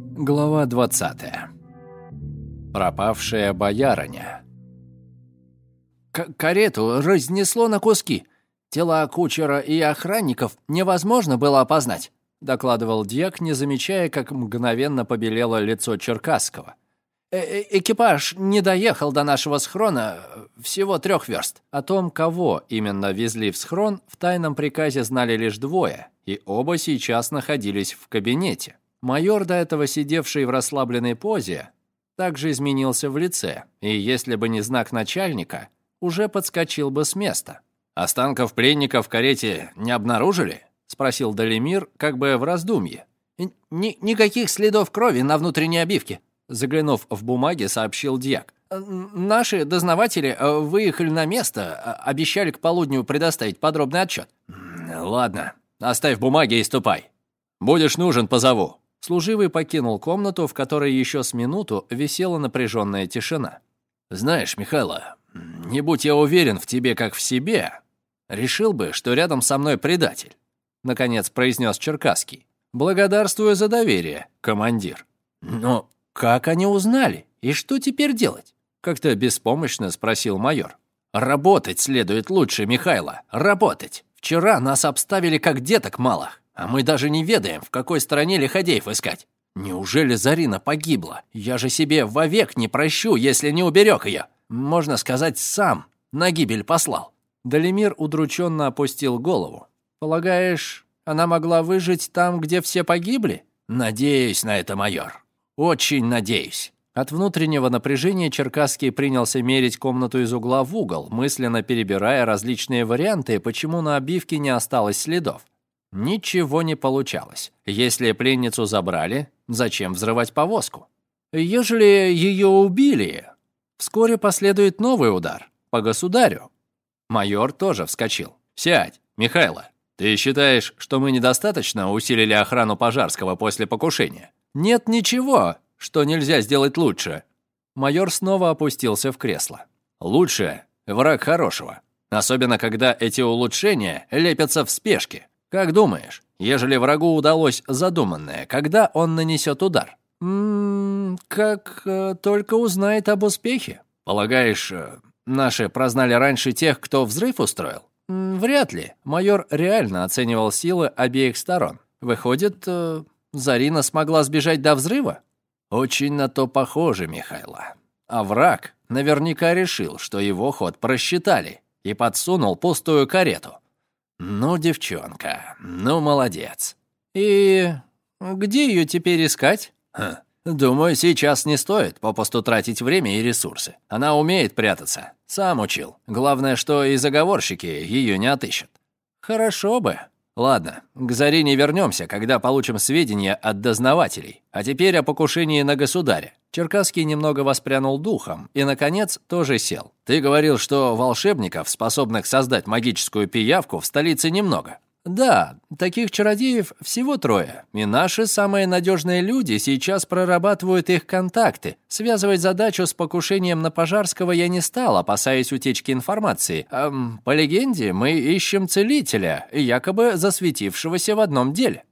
Глава 20. Пропавшая боярыня. К карету разнесло на куски. Тела кучера и охранников невозможно было опознать, докладывал Дьяк, не замечая, как мгновенно побелело лицо Черкасского. Э -э Экипаж не доехал до нашего схрона всего трех верст. О том, кого именно везли в схрон, в тайном приказе знали лишь двое, и оба сейчас находились в кабинете. Майор, до этого сидевший в расслабленной позе, также изменился в лице, и если бы не знак начальника, уже подскочил бы с места. «Останков пленников в карете не обнаружили?» — спросил Далимир, как бы в раздумье. Ни «Никаких следов крови на внутренней обивке», — заглянув в бумаги, сообщил Дьяк. «Наши дознаватели э, выехали на место, обещали к полудню предоставить подробный отчет». «Ладно, оставь бумаги и ступай. Будешь нужен, позову». Служивый покинул комнату, в которой еще с минуту висела напряженная тишина. «Знаешь, Михайло, не будь я уверен в тебе как в себе, решил бы, что рядом со мной предатель», — наконец произнес Черкасский. «Благодарствую за доверие, командир». «Но как они узнали? И что теперь делать?» — как-то беспомощно спросил майор. «Работать следует лучше, Михайло, работать. Вчера нас обставили как деток малых. А мы даже не ведаем, в какой стране лиходеев искать. Неужели Зарина погибла? Я же себе вовек не прощу, если не уберег ее. Можно сказать, сам на гибель послал». Далимир удрученно опустил голову. «Полагаешь, она могла выжить там, где все погибли?» «Надеюсь на это, майор. Очень надеюсь». От внутреннего напряжения Черкасский принялся мерить комнату из угла в угол, мысленно перебирая различные варианты, почему на обивке не осталось следов. Ничего не получалось. Если пленницу забрали, зачем взрывать повозку? Ежели ее убили, вскоре последует новый удар по государю. Майор тоже вскочил. «Сядь, Михайло. Ты считаешь, что мы недостаточно усилили охрану Пожарского после покушения?» «Нет ничего, что нельзя сделать лучше». Майор снова опустился в кресло. «Лучше — враг хорошего. Особенно, когда эти улучшения лепятся в спешке. Как думаешь, ежели врагу удалось задуманное, когда он нанесет удар? М -м, как э, только узнает об успехе. Полагаешь, э, наши прознали раньше тех, кто взрыв устроил? М вряд ли. Майор реально оценивал силы обеих сторон. Выходит, э, Зарина смогла сбежать до взрыва? Очень на то похоже, Михайло. А враг наверняка решил, что его ход просчитали и подсунул пустую карету. «Ну, девчонка, ну, молодец». «И где ее теперь искать?» Ха. «Думаю, сейчас не стоит попусту тратить время и ресурсы. Она умеет прятаться. Сам учил. Главное, что и заговорщики ее не отыщут». «Хорошо бы», Ладно, к Зарине вернемся, когда получим сведения от дознавателей. А теперь о покушении на государя. Черкасский немного воспрянул духом и, наконец, тоже сел. Ты говорил, что волшебников, способных создать магическую пиявку, в столице немного. Да, таких чародеев всего трое, и наши самые надежные люди сейчас прорабатывают их контакты. Связывать задачу с покушением на Пожарского я не стал, опасаясь утечки информации. Эм, по легенде, мы ищем целителя, якобы засветившегося в одном деле.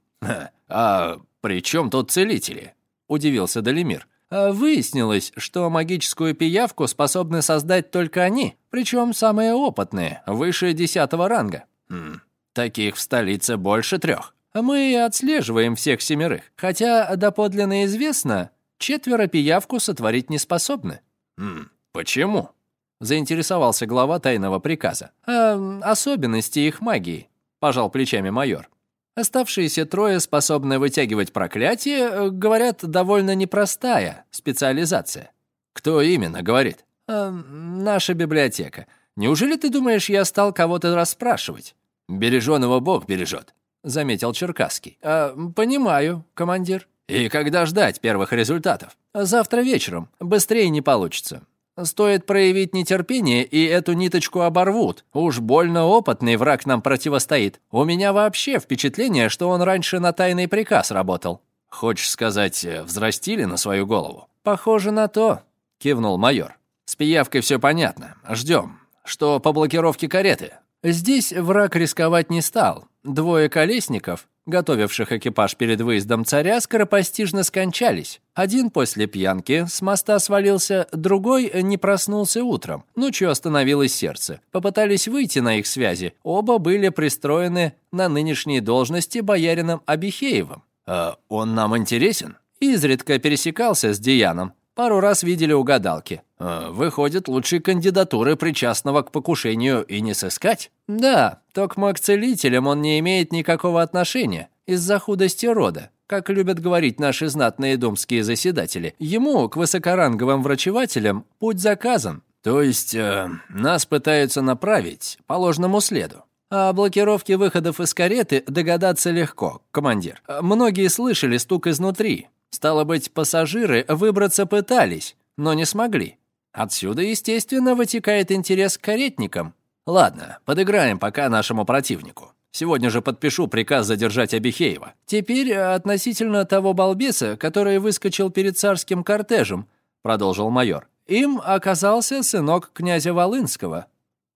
«А при чем тут целители?» – удивился Далимир. А выяснилось, что магическую пиявку способны создать только они, причем самые опытные, выше десятого ранга. Хм, Таких в столице больше трех. Мы отслеживаем всех семерых, хотя доподлинно известно, четверо пиявку сотворить не способны». «Хм, почему?» — заинтересовался глава тайного приказа. «А, «Особенности их магии», — пожал плечами майор. Оставшиеся трое способны вытягивать проклятие, говорят, довольно непростая специализация. Кто именно говорит? Э, наша библиотека. Неужели ты думаешь, я стал кого-то расспрашивать? «Береженого Бог бережет», — заметил Черкасский. «А, «Понимаю, командир». «И когда ждать первых результатов?» «Завтра вечером. Быстрее не получится. Стоит проявить нетерпение, и эту ниточку оборвут. Уж больно опытный враг нам противостоит. У меня вообще впечатление, что он раньше на тайный приказ работал». «Хочешь сказать, взрастили на свою голову?» «Похоже на то», — кивнул майор. «С пиявкой все понятно. Ждем. Что по блокировке кареты?» Здесь враг рисковать не стал. Двое колесников, готовивших экипаж перед выездом царя, скоропостижно скончались. Один после пьянки с моста свалился, другой не проснулся утром. Ночью остановилось сердце. Попытались выйти на их связи. Оба были пристроены на нынешние должности боярином Абихеевым. «Э, «Он нам интересен?» Изредка пересекался с Дияном. Пару раз видели у гадалки. Э, «Выходит, лучшей кандидатуры причастного к покушению и не сыскать?» «Да, только к целителям он не имеет никакого отношения из-за худости рода. Как любят говорить наши знатные думские заседатели, ему, к высокоранговым врачевателям, путь заказан. То есть э, нас пытаются направить по ложному следу. О блокировке выходов из кареты догадаться легко, командир. Многие слышали стук изнутри. Стало быть, пассажиры выбраться пытались, но не смогли. Отсюда, естественно, вытекает интерес к каретникам. Ладно, подыграем пока нашему противнику. Сегодня же подпишу приказ задержать Абихеева. Теперь относительно того балбеса, который выскочил перед царским кортежем, продолжил майор. Им оказался сынок князя Волынского.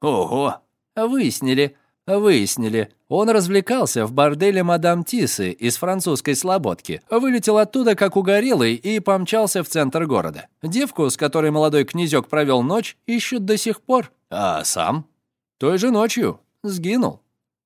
Ого! Выяснили, Выяснили, он развлекался в борделе мадам Тисы из французской слободки. Вылетел оттуда, как угорелый, и помчался в центр города. Девку, с которой молодой князек провел ночь, ищут до сих пор. А сам? Той же ночью. Сгинул.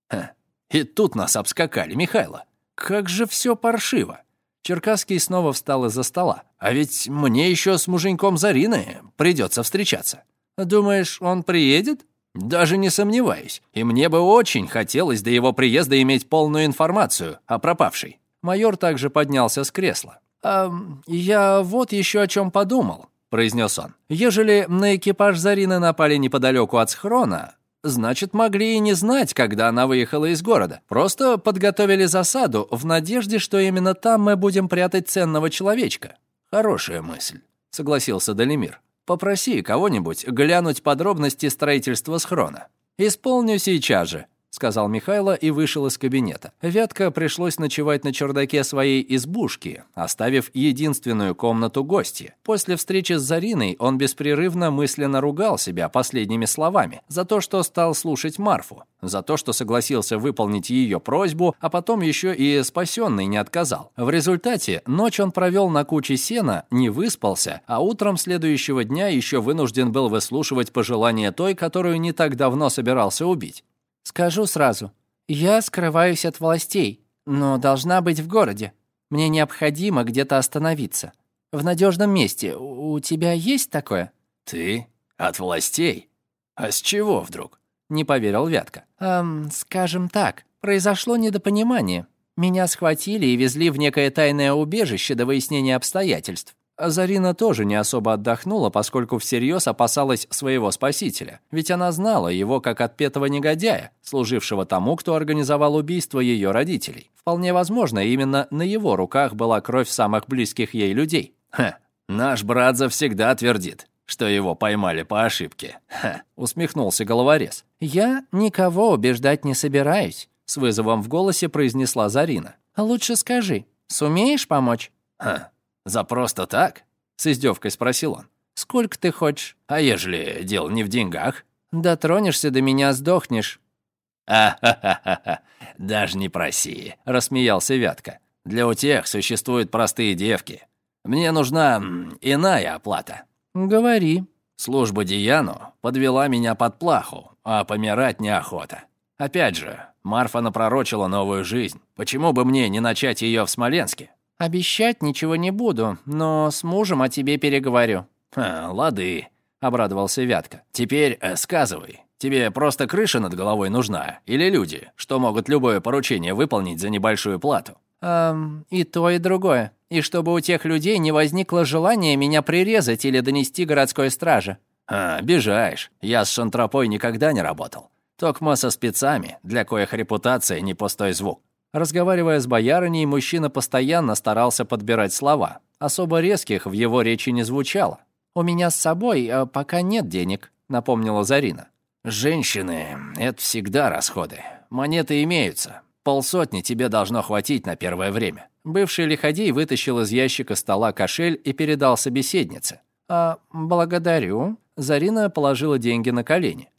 Ха. И тут нас обскакали, Михайло. Как же все паршиво. Черкасский снова встал из-за стола. А ведь мне еще с муженьком Зарины придется встречаться. Думаешь, он приедет? Даже не сомневаюсь. И мне бы очень хотелось до его приезда иметь полную информацию о пропавшей. Майор также поднялся с кресла. «А, «Я вот еще о чем подумал», — произнес он. «Ежели на экипаж Зарины напали неподалеку от схрона, значит, могли и не знать, когда она выехала из города. Просто подготовили засаду в надежде, что именно там мы будем прятать ценного человечка». «Хорошая мысль», — согласился Далимир. Попроси кого-нибудь глянуть подробности строительства схрона. Исполню сейчас же сказал Михайло и вышел из кабинета. Вятка пришлось ночевать на чердаке своей избушки, оставив единственную комнату гостя. После встречи с Зариной он беспрерывно мысленно ругал себя последними словами за то, что стал слушать Марфу, за то, что согласился выполнить ее просьбу, а потом еще и спасенный не отказал. В результате ночь он провел на куче сена, не выспался, а утром следующего дня еще вынужден был выслушивать пожелания той, которую не так давно собирался убить. Скажу сразу, я скрываюсь от властей, но должна быть в городе. Мне необходимо где-то остановиться. В надежном месте. У тебя есть такое? Ты? От властей? А с чего вдруг? Не поверил Вятка. Эм, скажем так, произошло недопонимание. Меня схватили и везли в некое тайное убежище до выяснения обстоятельств. Зарина тоже не особо отдохнула, поскольку всерьез опасалась своего спасителя. Ведь она знала его как отпетого негодяя, служившего тому, кто организовал убийство ее родителей. Вполне возможно, именно на его руках была кровь самых близких ей людей. «Ха, наш брат завсегда твердит, что его поймали по ошибке», Ха, усмехнулся головорез. «Я никого убеждать не собираюсь», с вызовом в голосе произнесла Зарина. «Лучше скажи, сумеешь помочь?» «Ха, «За просто так?» — с издевкой спросил он. «Сколько ты хочешь?» «А ежели дело не в деньгах?» «Дотронешься до меня, сдохнешь». «А-ха-ха-ха, даже не проси», — рассмеялся Вятка. «Для утех существуют простые девки. Мне нужна иная оплата». «Говори». Служба Дияну подвела меня под плаху, а помирать неохота. Опять же, Марфа напророчила новую жизнь. Почему бы мне не начать ее в Смоленске? «Обещать ничего не буду, но с мужем о тебе переговорю». «Ха, лады», — обрадовался Вятка. «Теперь э, сказывай, тебе просто крыша над головой нужна? Или люди, что могут любое поручение выполнить за небольшую плату?» «Эм, и то, и другое. И чтобы у тех людей не возникло желания меня прирезать или донести городской страже». «А, обижаешь. Я с шантропой никогда не работал. Токма со спецами, для коих репутация не пустой звук. Разговаривая с боярыней, мужчина постоянно старался подбирать слова. Особо резких в его речи не звучало. «У меня с собой а пока нет денег», — напомнила Зарина. «Женщины — это всегда расходы. Монеты имеются. Полсотни тебе должно хватить на первое время». Бывший лиходей вытащил из ящика стола кошель и передал собеседнице. «А, благодарю». Зарина положила деньги на колени.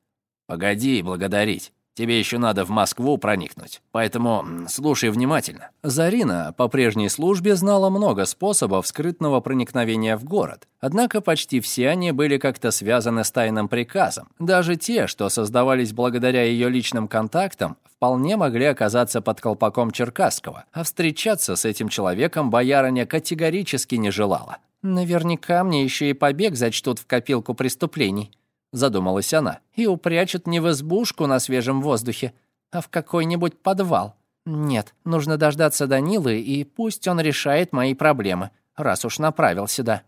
«Погоди благодарить. Тебе еще надо в Москву проникнуть, поэтому слушай внимательно». Зарина по прежней службе знала много способов скрытного проникновения в город, однако почти все они были как-то связаны с тайным приказом. Даже те, что создавались благодаря ее личным контактам, вполне могли оказаться под колпаком Черкасского, а встречаться с этим человеком боярыня категорически не желала. «Наверняка мне еще и побег зачтут в копилку преступлений», задумалась она, и упрячут не в избушку на свежем воздухе, а в какой-нибудь подвал. Нет, нужно дождаться Данилы, и пусть он решает мои проблемы, раз уж направил сюда.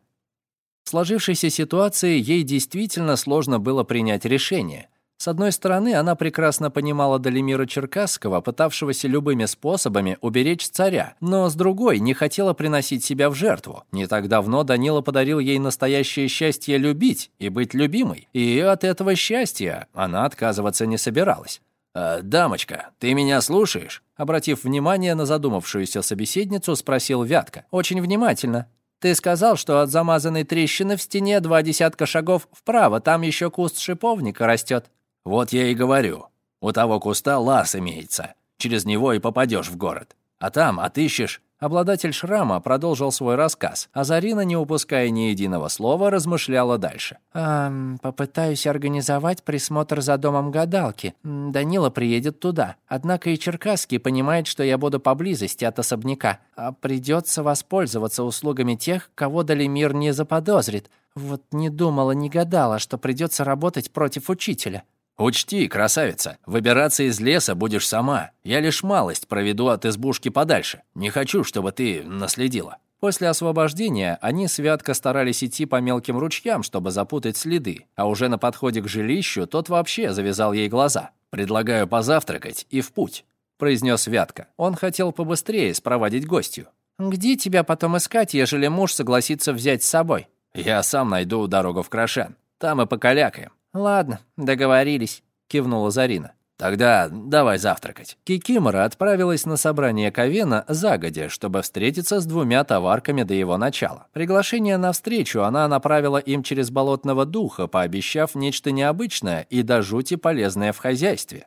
В сложившейся ситуации ей действительно сложно было принять решение — с одной стороны, она прекрасно понимала Далимира Черкасского, пытавшегося любыми способами уберечь царя, но с другой не хотела приносить себя в жертву. Не так давно Данила подарил ей настоящее счастье любить и быть любимой, и от этого счастья она отказываться не собиралась. «Э, «Дамочка, ты меня слушаешь?» Обратив внимание на задумавшуюся собеседницу, спросил Вятка. «Очень внимательно. Ты сказал, что от замазанной трещины в стене два десятка шагов вправо, там еще куст шиповника растет. Вот я и говорю. У того куста лаз имеется. Через него и попадешь в город. А там отыщешь Обладатель шрама продолжил свой рассказ, а Зарина, не упуская ни единого слова, размышляла дальше. «Эм, попытаюсь организовать присмотр за домом гадалки. Данила приедет туда. Однако и Черкасский понимает, что я буду поблизости от особняка. А придется воспользоваться услугами тех, кого Далимир не заподозрит. Вот не думала, не гадала, что придется работать против учителя». «Учти, красавица, выбираться из леса будешь сама. Я лишь малость проведу от избушки подальше. Не хочу, чтобы ты наследила». После освобождения они святко старались идти по мелким ручьям, чтобы запутать следы, а уже на подходе к жилищу тот вообще завязал ей глаза. «Предлагаю позавтракать и в путь», — произнес Вятка. Он хотел побыстрее спроводить гостью. «Где тебя потом искать, ежели муж согласится взять с собой?» «Я сам найду дорогу в Крашен. Там и покалякаем». «Ладно, договорились», — кивнула Зарина. «Тогда давай завтракать». Кикимора отправилась на собрание Ковена загодя, чтобы встретиться с двумя товарками до его начала. Приглашение на встречу она направила им через болотного духа, пообещав нечто необычное и до жути полезное в хозяйстве.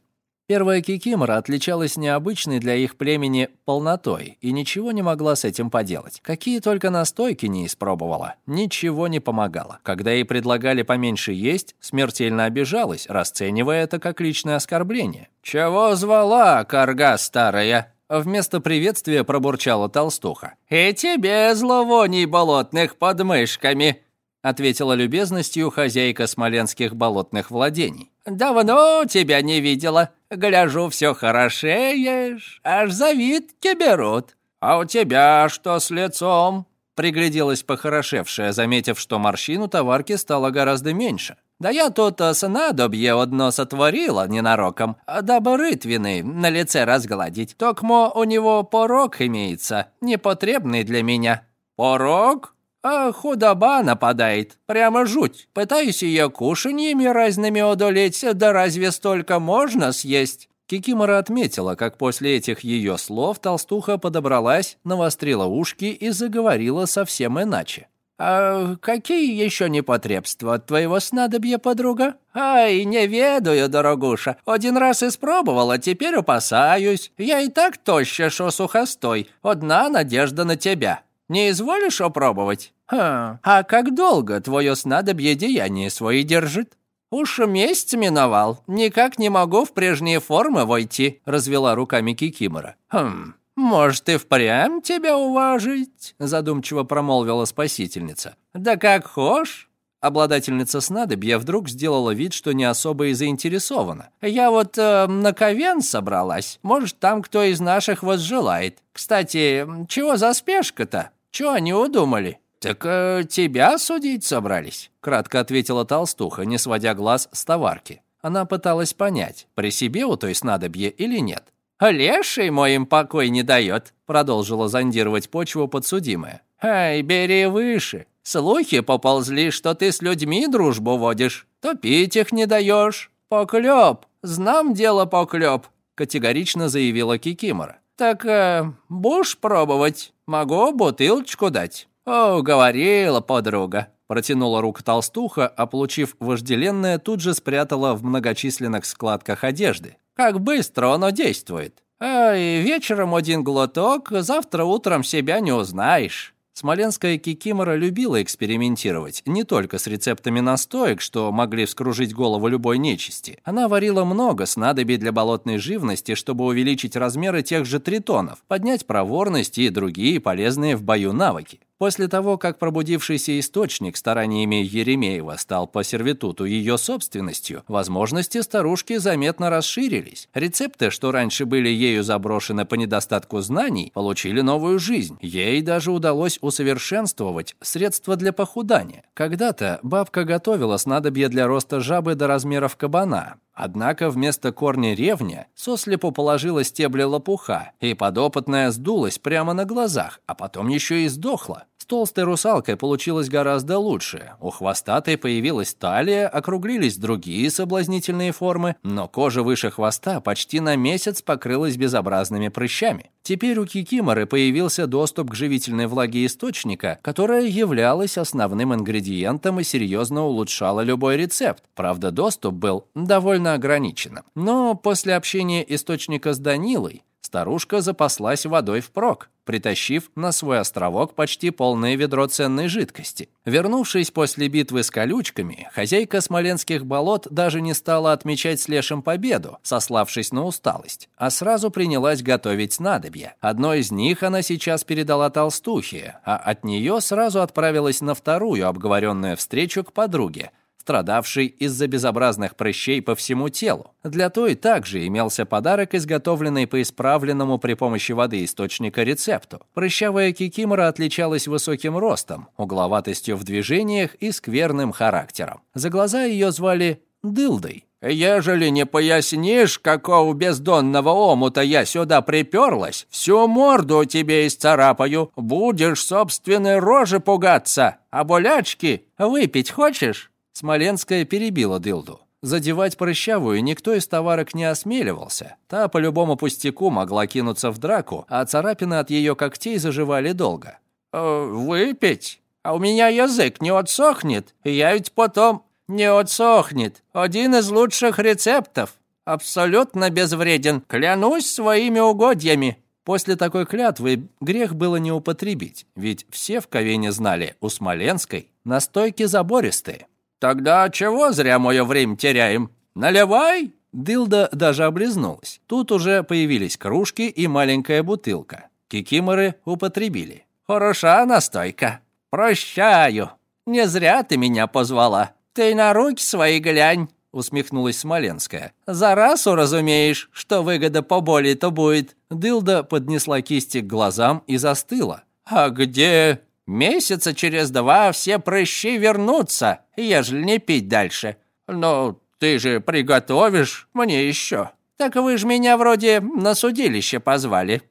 Первая кикимора отличалась необычной для их племени полнотой и ничего не могла с этим поделать. Какие только настойки не испробовала, ничего не помогало. Когда ей предлагали поменьше есть, смертельно обижалась, расценивая это как личное оскорбление. «Чего звала, корга старая?» Вместо приветствия пробурчала толстуха. «И тебе зловоний болотных подмышками!» ответила любезностью хозяйка смоленских болотных владений. «Давно тебя не видела. Гляжу, все хорошеешь, аж завидки берут. А у тебя что с лицом?» Пригляделась похорошевшая, заметив, что морщин у товарки стало гораздо меньше. «Да я тут снадобье одно сотворила ненароком, дабы рытвины на лице разгладить. Токмо у него порог имеется, непотребный для меня». «Порог?» А худоба нападает, прямо жуть. Пытаюсь ее кушаньями разными одолеть, да разве столько можно съесть?» Кикимора отметила, как после этих ее слов толстуха подобралась, навострила ушки и заговорила совсем иначе. «А какие еще непотребства от твоего снадобья, подруга?» «Ай, не ведаю, дорогуша. Один раз испробовала, теперь опасаюсь. Я и так тоща, шо сухостой. Одна надежда на тебя». Не изволишь опробовать? Ха, а как долго твое снадобье деяние свои держит? Уж месяц миновал, никак не могу в прежние формы войти, развела руками Кикимора. Хм, может, и впрямь тебя уважить, задумчиво промолвила спасительница. Да как хошь. Обладательница снадобья вдруг сделала вид, что не особо и заинтересована. «Я вот э, на ковен собралась. Может, там кто из наших возжелает. Кстати, чего за спешка-то?» Чего они удумали?» «Так э, тебя судить собрались», — кратко ответила толстуха, не сводя глаз с товарки. Она пыталась понять, при себе у той снадобье или нет. «Леший мой им покой не дает», — продолжила зондировать почву подсудимая. «Ай, бери выше. Слухи поползли, что ты с людьми дружбу водишь. Топить их не даешь. Поклеп. Знам дело поклеп», — категорично заявила Кикимора. «Так э, будешь пробовать? Могу бутылочку дать». «О, говорила подруга». Протянула руку толстуха, а получив вожделенное, тут же спрятала в многочисленных складках одежды. как быстро оно действует. А и вечером один глоток, завтра утром себя не узнаешь. Смоленская кикимора любила экспериментировать не только с рецептами настоек, что могли вскружить голову любой нечисти. Она варила много снадобий для болотной живности, чтобы увеличить размеры тех же тритонов, поднять проворность и другие полезные в бою навыки. После того, как пробудившийся источник стараниями Еремеева стал по сервитуту ее собственностью, возможности старушки заметно расширились. Рецепты, что раньше были ею заброшены по недостатку знаний, получили новую жизнь. Ей даже удалось усовершенствовать средства для похудания. Когда-то бабка готовила снадобье для роста жабы до размеров кабана. Однако вместо корня ревня сослепу положила стебли лопуха, и подопытная сдулась прямо на глазах, а потом еще и сдохла. С толстой русалкой получилось гораздо лучше. У хвостатой появилась талия, округлились другие соблазнительные формы, но кожа выше хвоста почти на месяц покрылась безобразными прыщами. Теперь у кикиморы появился доступ к живительной влаге источника, которая являлась основным ингредиентом и серьезно улучшала любой рецепт. Правда, доступ был довольно ограниченным. Но после общения источника с Данилой старушка запаслась водой впрок, притащив на свой островок почти полное ведро ценной жидкости. Вернувшись после битвы с колючками, хозяйка смоленских болот даже не стала отмечать с Лешем победу, сославшись на усталость, а сразу принялась готовить снадобья. Одно из них она сейчас передала толстухе, а от нее сразу отправилась на вторую обговоренную встречу к подруге, страдавший из-за безобразных прыщей по всему телу. Для той также имелся подарок, изготовленный по исправленному при помощи воды источника рецепту. Прыщавая кикимора отличалась высоким ростом, угловатостью в движениях и скверным характером. За глаза ее звали Дылдой. «Ежели не пояснишь, какого бездонного омута я сюда приперлась, всю морду тебе исцарапаю, будешь собственной рожи пугаться, а болячки выпить хочешь?» Смоленская перебила Дылду. Задевать прыщавую никто из товарок не осмеливался. Та по любому пустяку могла кинуться в драку, а царапины от ее когтей заживали долго. «Э, «Выпить? А у меня язык не отсохнет, я ведь потом...» «Не отсохнет. Один из лучших рецептов. Абсолютно безвреден. Клянусь своими угодьями». После такой клятвы грех было не употребить, ведь все в Ковене знали, у Смоленской настойки забористые. «Тогда чего зря мое время теряем? Наливай!» Дылда даже облизнулась. Тут уже появились кружки и маленькая бутылка. Кикиморы употребили. «Хороша настойка. Прощаю. Не зря ты меня позвала. Ты на руки свои глянь», — усмехнулась Смоленская. «За раз уразумеешь, что выгода поболее-то будет». Дылда поднесла кисти к глазам и застыла. «А где Месяца через два все прыщи вернутся, ежели не пить дальше. Но ты же приготовишь мне еще. Так вы ж меня вроде на судилище позвали.